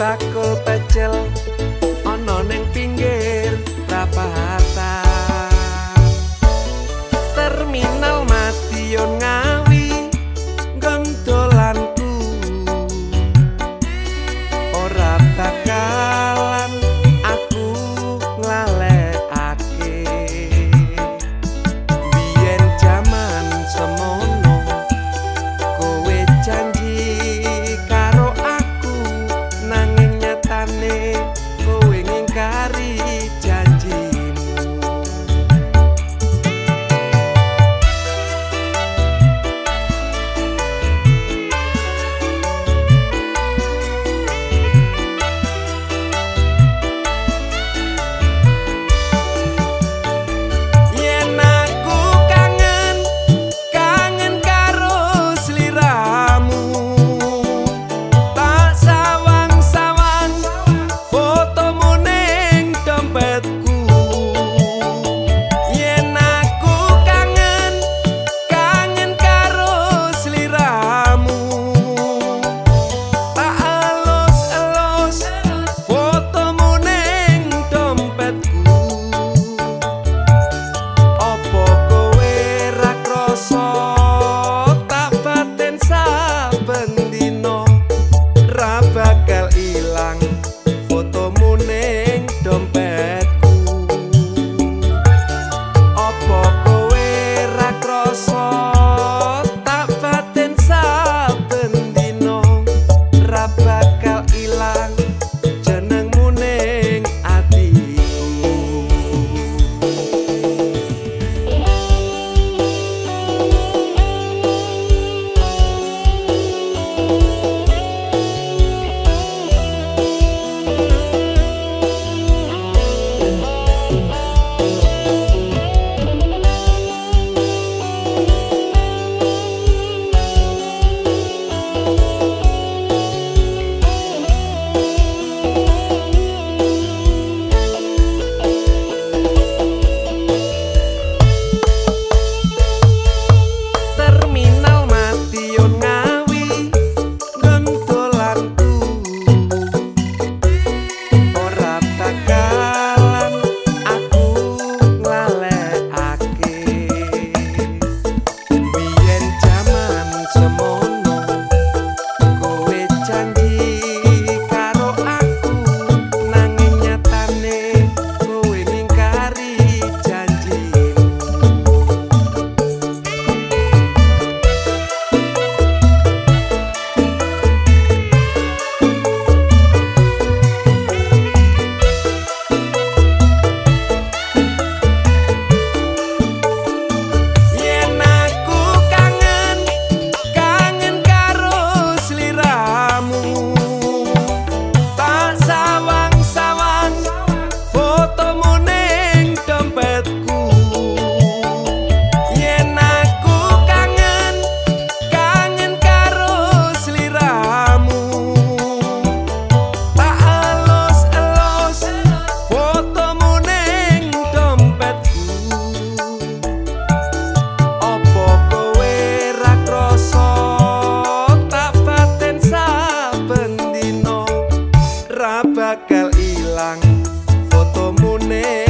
bakul pecel me.